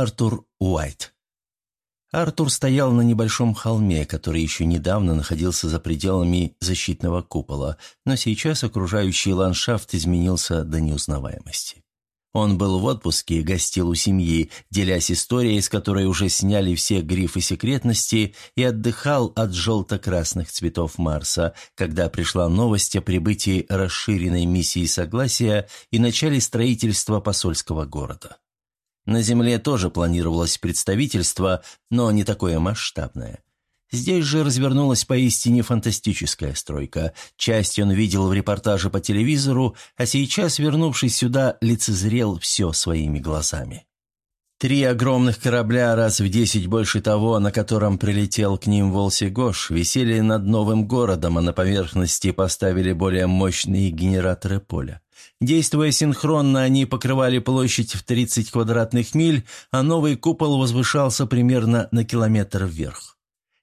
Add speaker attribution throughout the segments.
Speaker 1: Артур Уайт. Артур стоял на небольшом холме, который еще недавно находился за пределами защитного купола, но сейчас окружающий ландшафт изменился до неузнаваемости. Он был в отпуске, гостил у семьи, делясь историей, с которой уже сняли все грифы секретности, и отдыхал от желто-красных цветов Марса, когда пришла новость о прибытии расширенной миссии согласия и начале строительства посольского города. На Земле тоже планировалось представительство, но не такое масштабное. Здесь же развернулась поистине фантастическая стройка. Часть он видел в репортаже по телевизору, а сейчас, вернувшись сюда, лицезрел все своими глазами. Три огромных корабля, раз в десять больше того, на котором прилетел к ним Волси Гош, висели над новым городом, а на поверхности поставили более мощные генераторы поля. Действуя синхронно, они покрывали площадь в 30 квадратных миль, а новый купол возвышался примерно на километр вверх.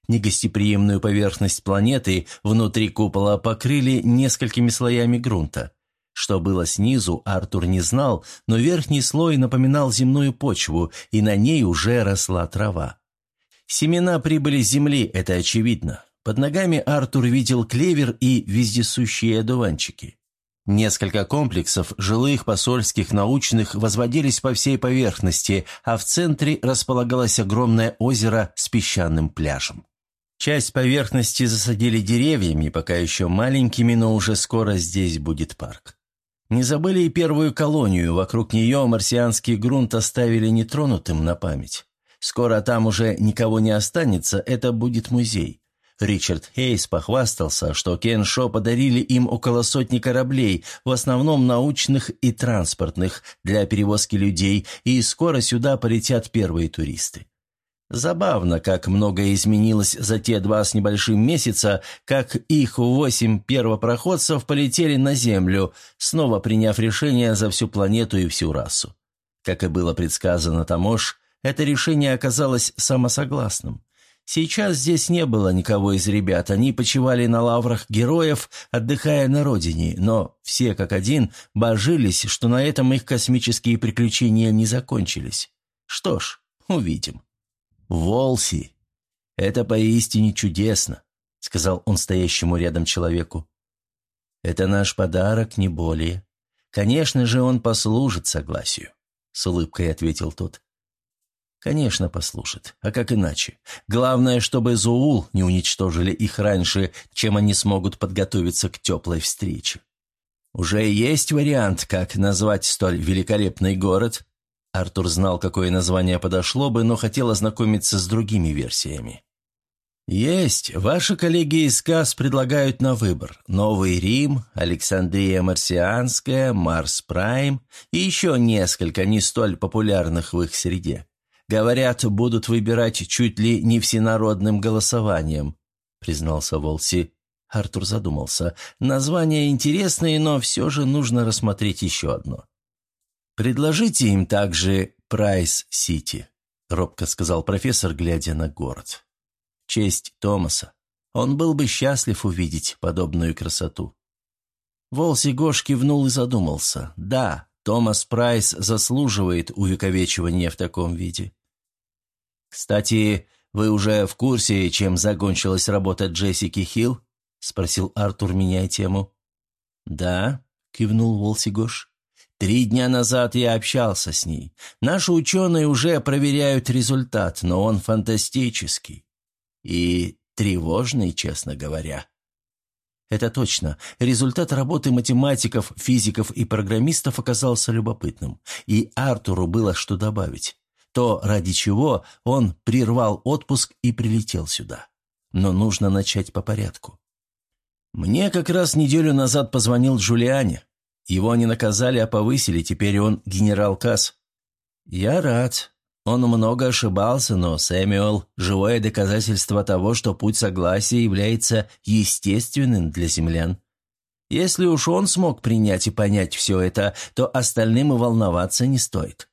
Speaker 1: Негостеприимную поверхность планеты внутри купола покрыли несколькими слоями грунта. Что было снизу, Артур не знал, но верхний слой напоминал земную почву, и на ней уже росла трава. Семена прибыли с земли, это очевидно. Под ногами Артур видел клевер и вездесущие одуванчики. Несколько комплексов жилых, посольских, научных возводились по всей поверхности, а в центре располагалось огромное озеро с песчаным пляжем. Часть поверхности засадили деревьями, пока еще маленькими, но уже скоро здесь будет парк. Не забыли и первую колонию, вокруг нее марсианский грунт оставили нетронутым на память. Скоро там уже никого не останется, это будет музей. Ричард Хейс похвастался, что Кен Шо подарили им около сотни кораблей, в основном научных и транспортных, для перевозки людей, и скоро сюда полетят первые туристы. Забавно, как многое изменилось за те два с небольшим месяца, как их восемь первопроходцев полетели на Землю, снова приняв решение за всю планету и всю расу. Как и было предсказано Тамош, это решение оказалось самосогласным. Сейчас здесь не было никого из ребят, они почивали на лаврах героев, отдыхая на родине, но все как один божились, что на этом их космические приключения не закончились. Что ж, увидим. «Волси! Это поистине чудесно», — сказал он стоящему рядом человеку. «Это наш подарок, не более. Конечно же, он послужит согласию», — с улыбкой ответил тот. Конечно, послушат. А как иначе? Главное, чтобы Зуул не уничтожили их раньше, чем они смогут подготовиться к теплой встрече. Уже есть вариант, как назвать столь великолепный город? Артур знал, какое название подошло бы, но хотел ознакомиться с другими версиями. «Есть. Ваши коллеги из КАС предлагают на выбор. Новый Рим, Александрия Марсианская, Марс Прайм и еще несколько не столь популярных в их среде. Говорят, будут выбирать чуть ли не всенародным голосованием», — признался Волси. Артур задумался. «Названия интересные, но все же нужно рассмотреть еще одно». «Предложите им также Прайс-Сити», — робко сказал профессор, глядя на город. «Честь Томаса. Он был бы счастлив увидеть подобную красоту». Волси Гош кивнул и задумался. «Да, Томас Прайс заслуживает увековечивания в таком виде. «Кстати, вы уже в курсе, чем закончилась работа Джессики Хилл?» – спросил Артур, меняя тему. «Да», – кивнул Волсигош. «Три дня назад я общался с ней. Наши ученые уже проверяют результат, но он фантастический. И тревожный, честно говоря». Это точно. Результат работы математиков, физиков и программистов оказался любопытным. И Артуру было что добавить. То, ради чего он прервал отпуск и прилетел сюда. Но нужно начать по порядку. Мне как раз неделю назад позвонил Джулиане. Его не наказали, а повысили, теперь он генерал Касс. Я рад. Он много ошибался, но Сэмюэл – живое доказательство того, что путь согласия является естественным для землян. Если уж он смог принять и понять все это, то остальным и волноваться не стоит.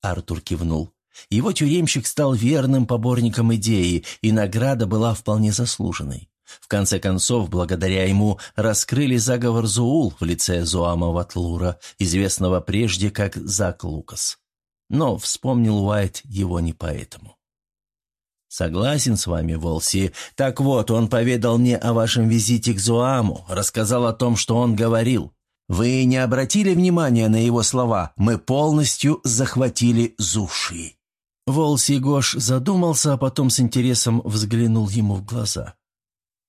Speaker 1: Артур кивнул. Его тюремщик стал верным поборником идеи, и награда была вполне заслуженной. В конце концов, благодаря ему раскрыли заговор Зуул в лице Зуама Ватлура, известного прежде как Зак Лукас. Но вспомнил Уайт его не поэтому. «Согласен с вами, Волси. Так вот, он поведал мне о вашем визите к Зуаму, рассказал о том, что он говорил. Вы не обратили внимания на его слова? Мы полностью захватили Зуши». Волси Гош задумался, а потом с интересом взглянул ему в глаза.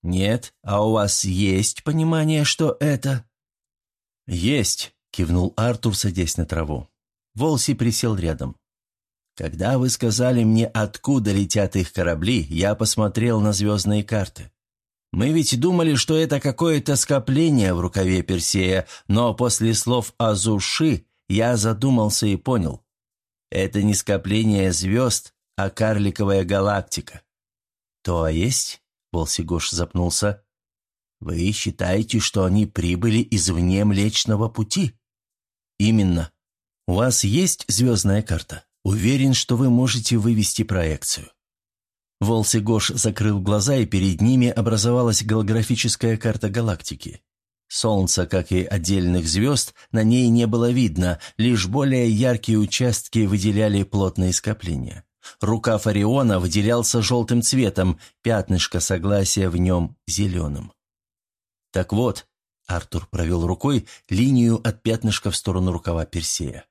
Speaker 1: «Нет, а у вас есть понимание, что это?» «Есть», — кивнул Артур, садясь на траву. Волси присел рядом. «Когда вы сказали мне, откуда летят их корабли, я посмотрел на звездные карты. Мы ведь думали, что это какое-то скопление в рукаве Персея, но после слов Азуши я задумался и понял. Это не скопление звезд, а карликовая галактика. То есть, Волсигош запнулся, вы считаете, что они прибыли извне Млечного Пути? Именно. У вас есть звездная карта? Уверен, что вы можете вывести проекцию. Волсигош закрыл глаза, и перед ними образовалась голографическая карта галактики. Солнца, как и отдельных звезд, на ней не было видно, лишь более яркие участки выделяли плотные скопления. Рукав Ориона выделялся желтым цветом, пятнышко согласия в нем зеленым. «Так вот», — Артур провел рукой линию от пятнышка в сторону рукава Персея.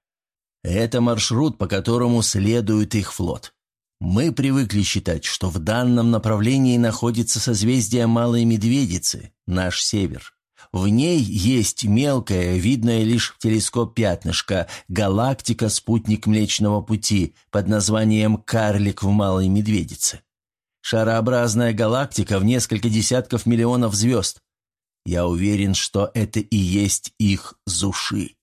Speaker 1: «Это маршрут, по которому следует их флот. Мы привыкли считать, что в данном направлении находится созвездие Малой Медведицы, наш север. В ней есть мелкое, видное лишь в телескоп пятнышко, галактика-спутник Млечного Пути под названием «Карлик в Малой Медведице». Шарообразная галактика в несколько десятков миллионов звезд. Я уверен, что это и есть их Зуши.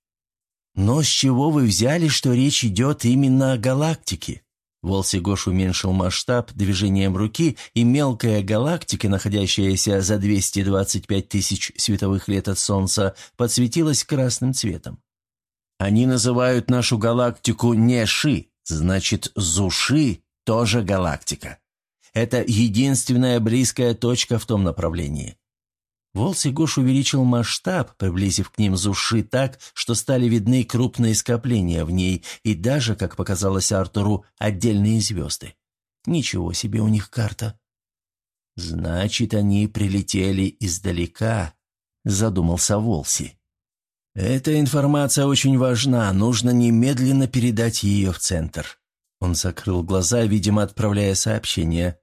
Speaker 1: Но с чего вы взяли, что речь идет именно о галактике? Волсигош уменьшил масштаб движением руки, и мелкая галактика, находящаяся за 225 тысяч световых лет от Солнца, подсветилась красным цветом. Они называют нашу галактику не Ши, значит, Зуши тоже галактика. Это единственная близкая точка в том направлении. Волсигош увеличил масштаб, приблизив к ним Зуши так, что стали видны крупные скопления в ней и даже, как показалось Артуру, отдельные звезды. Ничего себе у них карта. «Значит, они прилетели издалека», — задумался Волси. «Эта информация очень важна, нужно немедленно передать ее в центр». Он закрыл глаза, видимо, отправляя сообщение.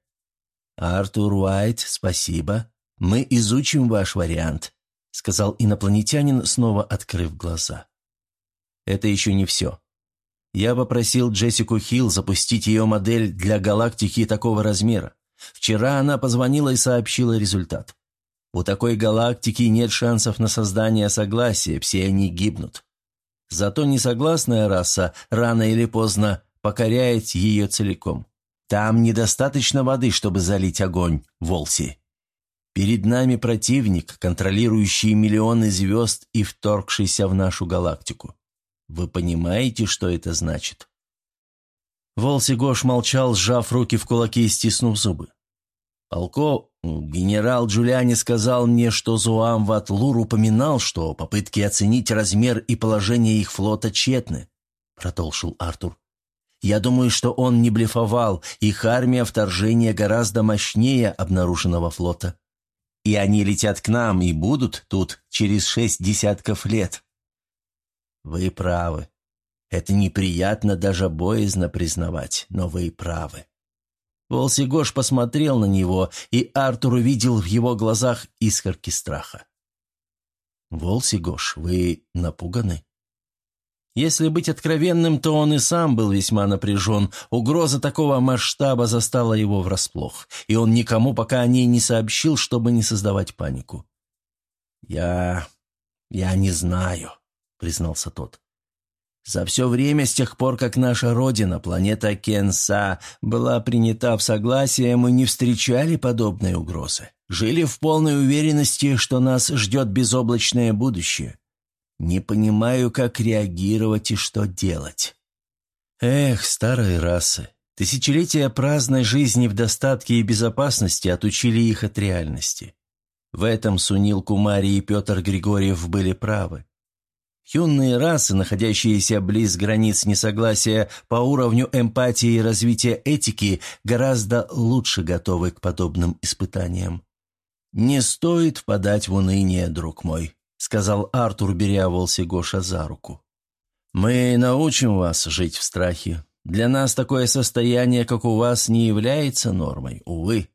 Speaker 1: «Артур Уайт, спасибо. «Мы изучим ваш вариант», — сказал инопланетянин, снова открыв глаза. «Это еще не все. Я попросил Джессику Хилл запустить ее модель для галактики такого размера. Вчера она позвонила и сообщила результат. У такой галактики нет шансов на создание согласия, все они гибнут. Зато несогласная раса рано или поздно покоряет ее целиком. Там недостаточно воды, чтобы залить огонь, Волси. Перед нами противник, контролирующий миллионы звезд и вторгшийся в нашу галактику. Вы понимаете, что это значит?» Волси Гош молчал, сжав руки в кулаки и стиснув зубы. Полко, генерал Джулиани сказал мне, что Зуам Ватлур упоминал, что попытки оценить размер и положение их флота тщетны, продолжил Артур. Я думаю, что он не блефовал, их армия вторжения гораздо мощнее обнаруженного флота и они летят к нам и будут тут через шесть десятков лет». «Вы правы. Это неприятно даже боязно признавать, но вы правы». Волсигош посмотрел на него, и Артур увидел в его глазах искорки страха. «Волсигош, вы напуганы?» Если быть откровенным, то он и сам был весьма напряжен. Угроза такого масштаба застала его врасплох, и он никому пока о ней не сообщил, чтобы не создавать панику. «Я... я не знаю», — признался тот. «За все время, с тех пор, как наша родина, планета Кенса, была принята в согласие, мы не встречали подобной угрозы. Жили в полной уверенности, что нас ждет безоблачное будущее». Не понимаю, как реагировать и что делать. Эх, старые расы. Тысячелетия праздной жизни в достатке и безопасности отучили их от реальности. В этом Сунил Кумари и Петр Григорьев были правы. Юные расы, находящиеся близ границ несогласия по уровню эмпатии и развития этики, гораздо лучше готовы к подобным испытаниям. «Не стоит впадать в уныние, друг мой», — сказал Артур, беря Волси Гоша за руку. «Мы научим вас жить в страхе. Для нас такое состояние, как у вас, не является нормой, увы.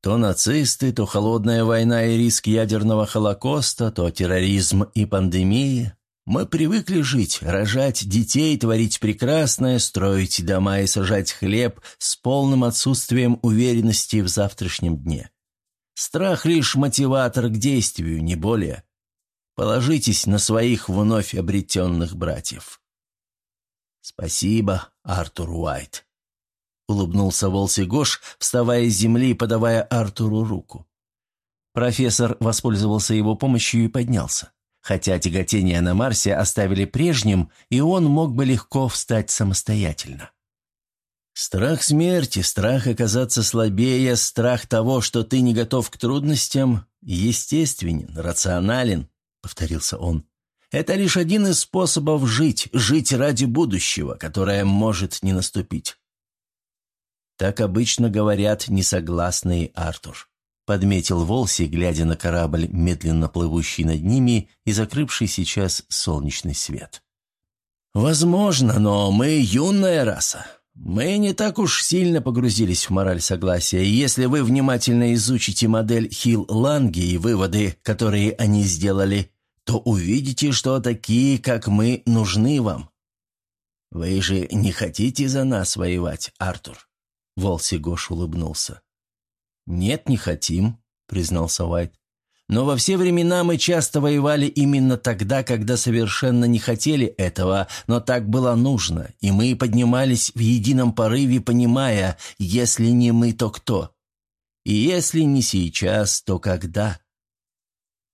Speaker 1: То нацисты, то холодная война и риск ядерного холокоста, то терроризм и пандемия. Мы привыкли жить, рожать детей, творить прекрасное, строить дома и сажать хлеб с полным отсутствием уверенности в завтрашнем дне. Страх лишь мотиватор к действию, не более. Положитесь на своих вновь обретенных братьев. «Спасибо, Артур Уайт», — улыбнулся Волси Гош, вставая с земли и подавая Артуру руку. Профессор воспользовался его помощью и поднялся хотя тяготение на Марсе оставили прежним, и он мог бы легко встать самостоятельно. «Страх смерти, страх оказаться слабее, страх того, что ты не готов к трудностям, естественен, рационален», — повторился он. «Это лишь один из способов жить, жить ради будущего, которое может не наступить». Так обычно говорят несогласные Артур. — подметил Волси, глядя на корабль, медленно плывущий над ними и закрывший сейчас солнечный свет. «Возможно, но мы юная раса. Мы не так уж сильно погрузились в мораль согласия, и если вы внимательно изучите модель Хилл-Ланги и выводы, которые они сделали, то увидите, что такие, как мы, нужны вам. Вы же не хотите за нас воевать, Артур?» Волси Гош улыбнулся. «Нет, не хотим», — признался Уайт. «Но во все времена мы часто воевали именно тогда, когда совершенно не хотели этого, но так было нужно, и мы поднимались в едином порыве, понимая, если не мы, то кто? И если не сейчас, то когда?»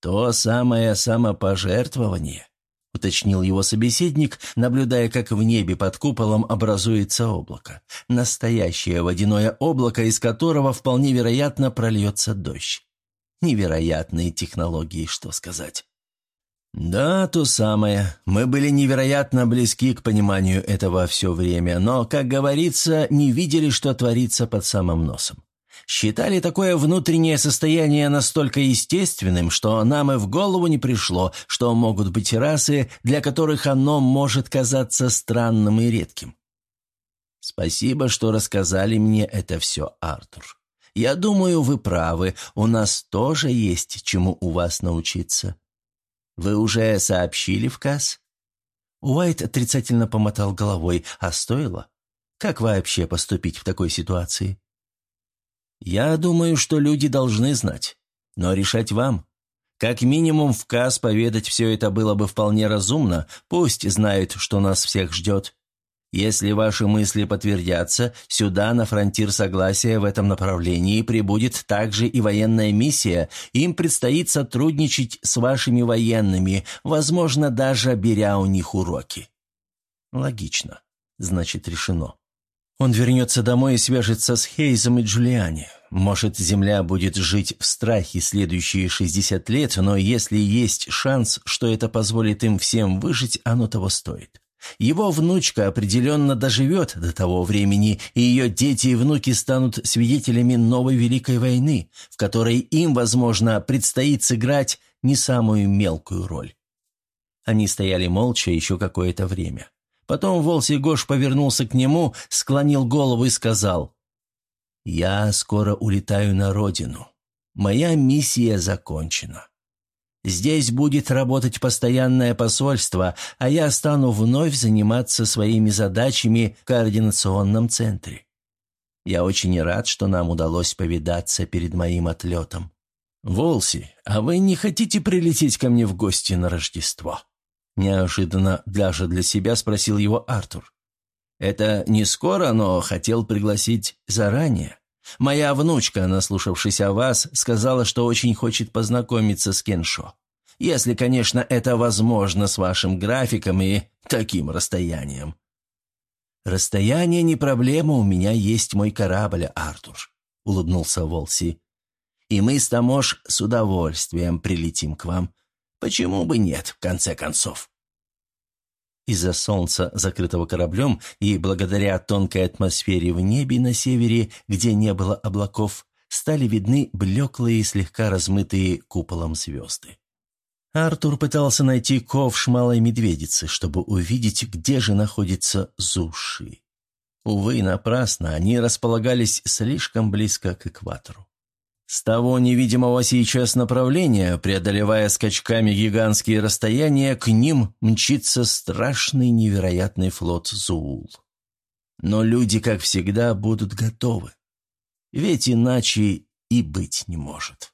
Speaker 1: «То самое самопожертвование», — уточнил его собеседник, наблюдая, как в небе под куполом образуется облако. Настоящее водяное облако, из которого вполне вероятно прольется дождь. Невероятные технологии, что сказать. «Да, то самое. Мы были невероятно близки к пониманию этого все время, но, как говорится, не видели, что творится под самым носом считали такое внутреннее состояние настолько естественным, что нам и в голову не пришло, что могут быть расы, для которых оно может казаться странным и редким. Спасибо, что рассказали мне это все, Артур. Я думаю, вы правы, у нас тоже есть чему у вас научиться. Вы уже сообщили в КАС? Уайт отрицательно помотал головой. А стоило? Как вообще поступить в такой ситуации? «Я думаю, что люди должны знать. Но решать вам. Как минимум в КАС поведать все это было бы вполне разумно, пусть знают, что нас всех ждет. Если ваши мысли подтвердятся, сюда, на фронтир согласия в этом направлении, прибудет также и военная миссия, им предстоит сотрудничать с вашими военными, возможно, даже беря у них уроки». «Логично. Значит, решено. Он вернется домой и свяжется с Хейзом и Джулиани. Может, Земля будет жить в страхе следующие 60 лет, но если есть шанс, что это позволит им всем выжить, оно того стоит. Его внучка определенно доживет до того времени, и ее дети и внуки станут свидетелями новой Великой войны, в которой им, возможно, предстоит сыграть не самую мелкую роль. Они стояли молча еще какое-то время. Потом Волси Гош повернулся к нему, склонил голову и сказал, «Я скоро улетаю на родину. Моя миссия закончена. Здесь будет работать постоянное посольство, а я стану вновь заниматься своими задачами в координационном центре. Я очень рад, что нам удалось повидаться перед моим отлетом. Волси, а вы не хотите прилететь ко мне в гости на Рождество?» Неожиданно даже для себя спросил его Артур. «Это не скоро, но хотел пригласить заранее. Моя внучка, наслушавшись о вас, сказала, что очень хочет познакомиться с Кеншо. Если, конечно, это возможно с вашим графиком и таким расстоянием». «Расстояние не проблема, у меня есть мой корабль, Артур», — улыбнулся Волси. «И мы с Тамош с удовольствием прилетим к вам. Почему бы нет, в конце концов?» Из-за солнца, закрытого кораблем, и благодаря тонкой атмосфере в небе на севере, где не было облаков, стали видны блеклые, слегка размытые куполом звезды. Артур пытался найти ковш малой медведицы, чтобы увидеть, где же находится Зуши. Увы, напрасно, они располагались слишком близко к экватору. С того невидимого сейчас направления, преодолевая скачками гигантские расстояния, к ним мчится страшный невероятный флот Зуул. Но люди, как всегда, будут готовы. Ведь иначе и быть не может.